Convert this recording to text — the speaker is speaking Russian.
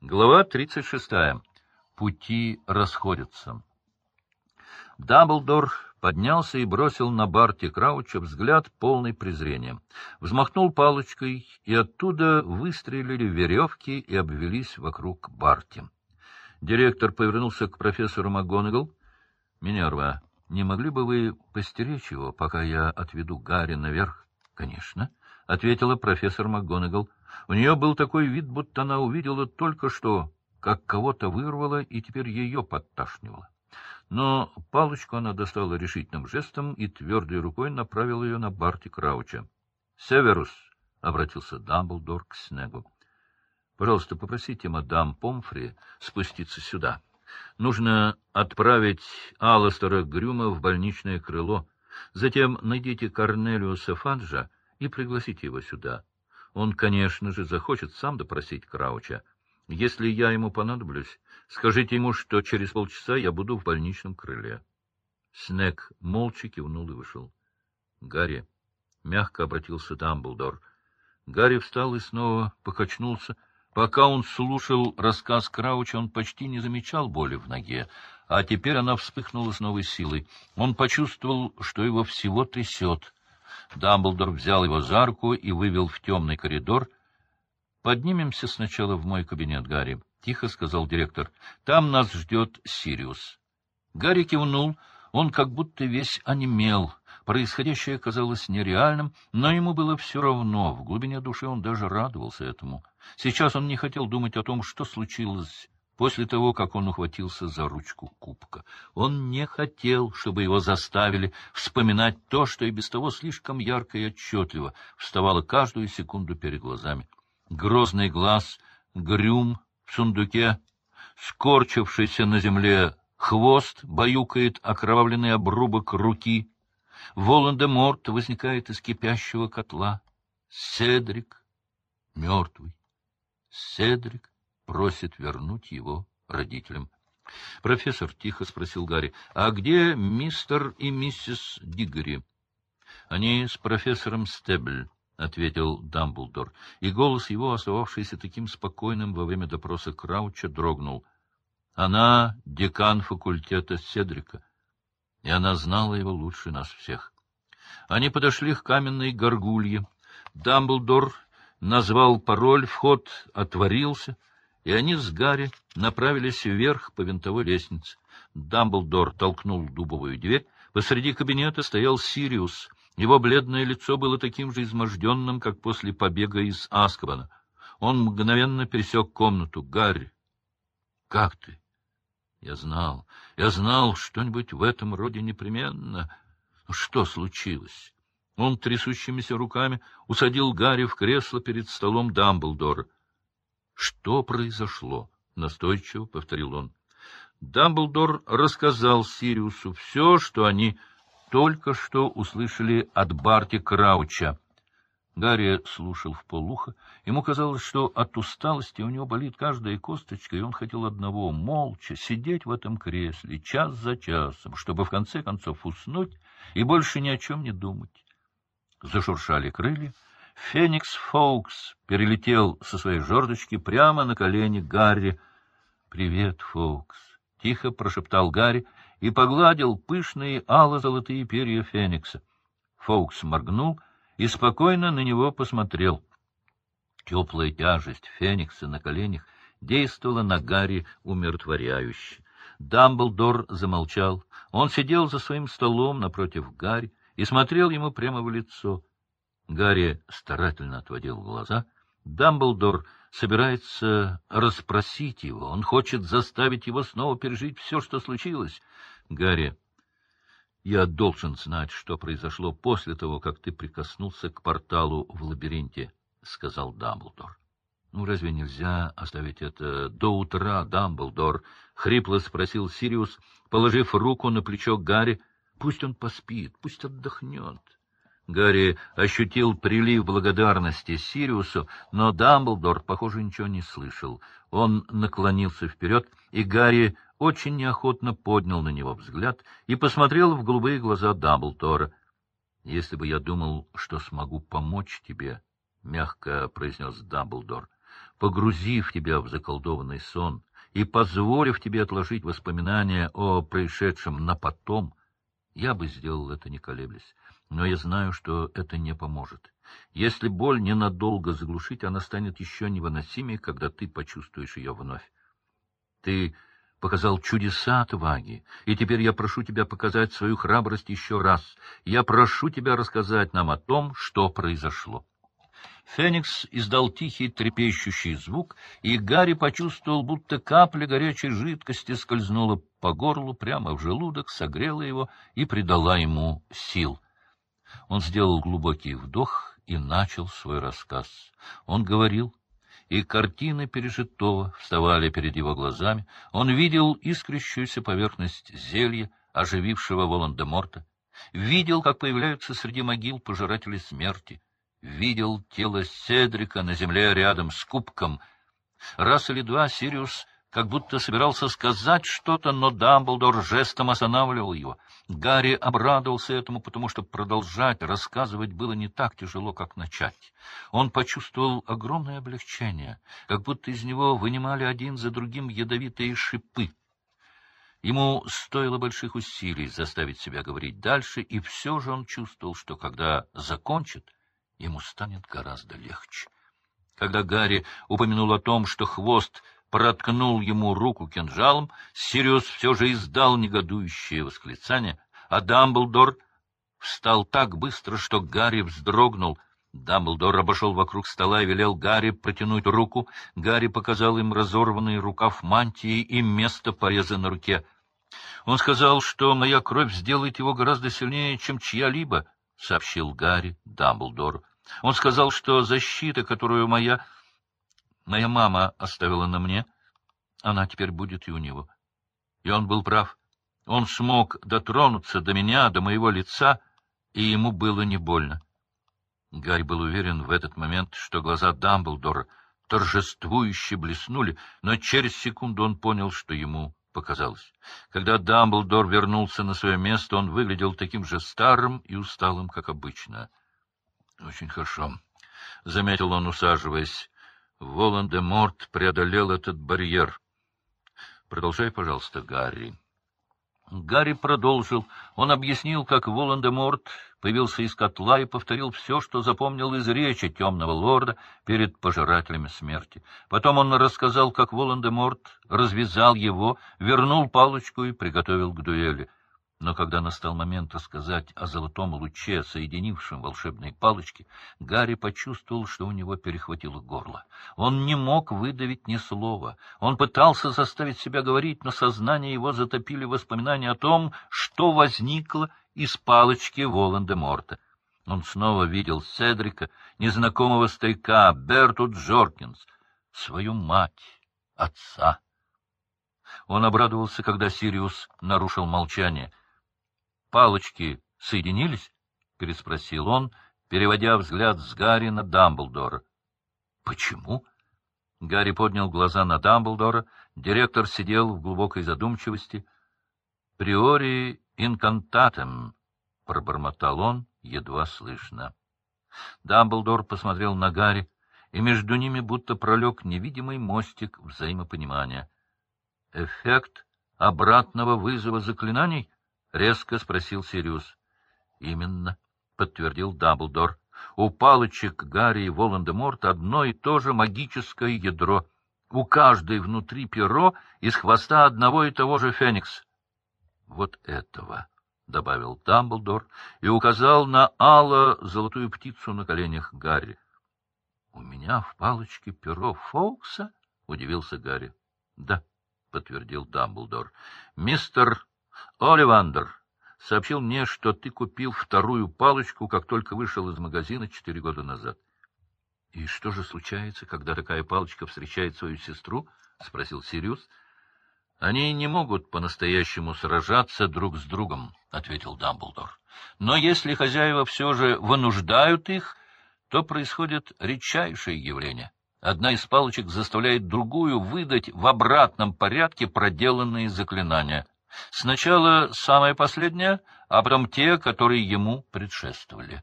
Глава 36. Пути расходятся. Дамблдор поднялся и бросил на Барти Крауча взгляд полный презрения. Взмахнул палочкой, и оттуда выстрелили веревки и обвелись вокруг Барти. Директор повернулся к профессору МакГонагал. — Минерва, не могли бы вы постеречь его, пока я отведу Гарри наверх? — Конечно, — ответила профессор МакГонагал. У нее был такой вид, будто она увидела только что, как кого-то вырвало и теперь ее подташнивало. Но палочку она достала решительным жестом и твердой рукой направила ее на Барти Крауча. — Северус! — обратился Дамблдор к Снегу. — Пожалуйста, попросите мадам Помфри спуститься сюда. Нужно отправить Алластера Грюма в больничное крыло. Затем найдите Корнелиуса Фаджа и пригласите его сюда. Он, конечно же, захочет сам допросить Крауча. Если я ему понадоблюсь, скажите ему, что через полчаса я буду в больничном крыле. Снег молча кивнул и вышел. — Гарри, — мягко обратился Дамблдор. Гарри встал и снова покачнулся. Пока он слушал рассказ Крауча, он почти не замечал боли в ноге, а теперь она вспыхнула с новой силой. Он почувствовал, что его всего трясет. Дамблдор взял его за руку и вывел в темный коридор. — Поднимемся сначала в мой кабинет, Гарри, — тихо сказал директор. — Там нас ждет Сириус. Гарри кивнул. Он как будто весь онемел. Происходящее казалось нереальным, но ему было все равно. В глубине души он даже радовался этому. Сейчас он не хотел думать о том, что случилось после того, как он ухватился за ручку кубка. Он не хотел, чтобы его заставили вспоминать то, что и без того слишком ярко и отчетливо вставало каждую секунду перед глазами. Грозный глаз, грюм в сундуке, скорчившийся на земле хвост баюкает окровавленный обрубок руки. Волан-де-Морт возникает из кипящего котла. Седрик мертвый. Седрик просит вернуть его родителям. — Профессор, — тихо спросил Гарри, — а где мистер и миссис Диггери? — Они с профессором Стебль, — ответил Дамблдор, и голос его, остававшийся таким спокойным во время допроса Крауча, дрогнул. Она — декан факультета Седрика, и она знала его лучше нас всех. Они подошли к каменной горгулье. Дамблдор назвал пароль, вход отворился — и они с Гарри направились вверх по винтовой лестнице. Дамблдор толкнул дубовую дверь. Посреди кабинета стоял Сириус. Его бледное лицо было таким же изможденным, как после побега из Аскабана. Он мгновенно пересек комнату. — Гарри, как ты? — Я знал, я знал, что-нибудь в этом роде непременно. Что случилось? Он трясущимися руками усадил Гарри в кресло перед столом Дамблдора. Что произошло? — настойчиво повторил он. Дамблдор рассказал Сириусу все, что они только что услышали от Барти Крауча. Гарри слушал в полухо. Ему казалось, что от усталости у него болит каждая косточка, и он хотел одного — молча сидеть в этом кресле час за часом, чтобы в конце концов уснуть и больше ни о чем не думать. Зашуршали крылья. Феникс Фоукс перелетел со своей жердочки прямо на колени Гарри. — Привет, Фоукс! — тихо прошептал Гарри и погладил пышные ало-золотые перья Феникса. Фоукс моргнул и спокойно на него посмотрел. Теплая тяжесть Феникса на коленях действовала на Гарри умиротворяюще. Дамблдор замолчал. Он сидел за своим столом напротив Гарри и смотрел ему прямо в лицо — Гарри старательно отводил глаза. Дамблдор собирается расспросить его. Он хочет заставить его снова пережить все, что случилось. Гарри, я должен знать, что произошло после того, как ты прикоснулся к порталу в лабиринте, — сказал Дамблдор. — Ну, разве нельзя оставить это до утра, Дамблдор? — хрипло спросил Сириус, положив руку на плечо Гарри. — Пусть он поспит, пусть отдохнет. Гарри ощутил прилив благодарности Сириусу, но Дамблдор, похоже, ничего не слышал. Он наклонился вперед, и Гарри очень неохотно поднял на него взгляд и посмотрел в голубые глаза Дамблдора. — Если бы я думал, что смогу помочь тебе, — мягко произнес Дамблдор, — погрузив тебя в заколдованный сон и позволив тебе отложить воспоминания о происшедшем на потом, я бы сделал это не колеблясь. Но я знаю, что это не поможет. Если боль ненадолго заглушить, она станет еще невыносимее, когда ты почувствуешь ее вновь. Ты показал чудеса отваги, и теперь я прошу тебя показать свою храбрость еще раз. Я прошу тебя рассказать нам о том, что произошло. Феникс издал тихий трепещущий звук, и Гарри почувствовал, будто капля горячей жидкости скользнула по горлу прямо в желудок, согрела его и придала ему сил. Он сделал глубокий вдох и начал свой рассказ. Он говорил, и картины пережитого вставали перед его глазами. Он видел искрящуюся поверхность зелья, оживившего Волан-де-Морта, видел, как появляются среди могил пожиратели смерти, видел тело Седрика на земле рядом с кубком. Раз или два Сириус как будто собирался сказать что-то, но Дамблдор жестом останавливал его. Гарри обрадовался этому, потому что продолжать рассказывать было не так тяжело, как начать. Он почувствовал огромное облегчение, как будто из него вынимали один за другим ядовитые шипы. Ему стоило больших усилий заставить себя говорить дальше, и все же он чувствовал, что когда закончит, ему станет гораздо легче. Когда Гарри упомянул о том, что хвост проткнул ему руку кинжалом, Сириус все же издал негодующее восклицание, а Дамблдор встал так быстро, что Гарри вздрогнул. Дамблдор обошел вокруг стола и велел Гарри протянуть руку. Гарри показал им разорванный рукав мантии и место пореза на руке. Он сказал, что моя кровь сделает его гораздо сильнее, чем чья-либо, — сообщил Гарри Дамблдору. Он сказал, что защита, которую моя... моя мама оставила на мне, она теперь будет и у него. И он был прав. Он смог дотронуться до меня, до моего лица, и ему было не больно. Гарри был уверен в этот момент, что глаза Дамблдора торжествующе блеснули, но через секунду он понял, что ему показалось. Когда Дамблдор вернулся на свое место, он выглядел таким же старым и усталым, как обычно. — Очень хорошо, — заметил он, усаживаясь. Волан-де-Морт преодолел этот барьер. — Продолжай, пожалуйста, Гарри. Гарри продолжил. Он объяснил, как Волан-де-Морт появился из котла и повторил все, что запомнил из речи темного лорда перед пожирателями смерти. Потом он рассказал, как Волан-де-Морт развязал его, вернул палочку и приготовил к дуэли. Но когда настал момент рассказать о золотом луче, соединившем волшебные палочки, Гарри почувствовал, что у него перехватило горло. Он не мог выдавить ни слова. Он пытался заставить себя говорить, но сознание его затопили воспоминания о том, что возникло из палочки Волан-де-Морта. Он снова видел Седрика, незнакомого старика, Берту Джоркинс, свою мать, отца. Он обрадовался, когда Сириус нарушил молчание —— Палочки соединились? — переспросил он, переводя взгляд с Гарри на Дамблдора. — Почему? Гарри поднял глаза на Дамблдора. Директор сидел в глубокой задумчивости. — Приори инкантатем, — пробормотал он, едва слышно. Дамблдор посмотрел на Гарри, и между ними будто пролег невидимый мостик взаимопонимания. — Эффект обратного вызова заклинаний? —— резко спросил Сириус. — Именно, — подтвердил Дамблдор. — У палочек Гарри и Волан-де-Морта одно и то же магическое ядро. У каждой внутри перо из хвоста одного и того же феникс. — Вот этого, — добавил Дамблдор и указал на ало золотую птицу на коленях Гарри. — У меня в палочке перо Фоукса? — удивился Гарри. — Да, — подтвердил Дамблдор. — Мистер Оливандер сообщил мне, что ты купил вторую палочку, как только вышел из магазина четыре года назад. — И что же случается, когда такая палочка встречает свою сестру? — спросил Сириус. — Они не могут по-настоящему сражаться друг с другом, — ответил Дамблдор. — Но если хозяева все же вынуждают их, то происходит редчайшее явление. Одна из палочек заставляет другую выдать в обратном порядке проделанные заклинания — Сначала самое последнее, а потом те, которые ему предшествовали.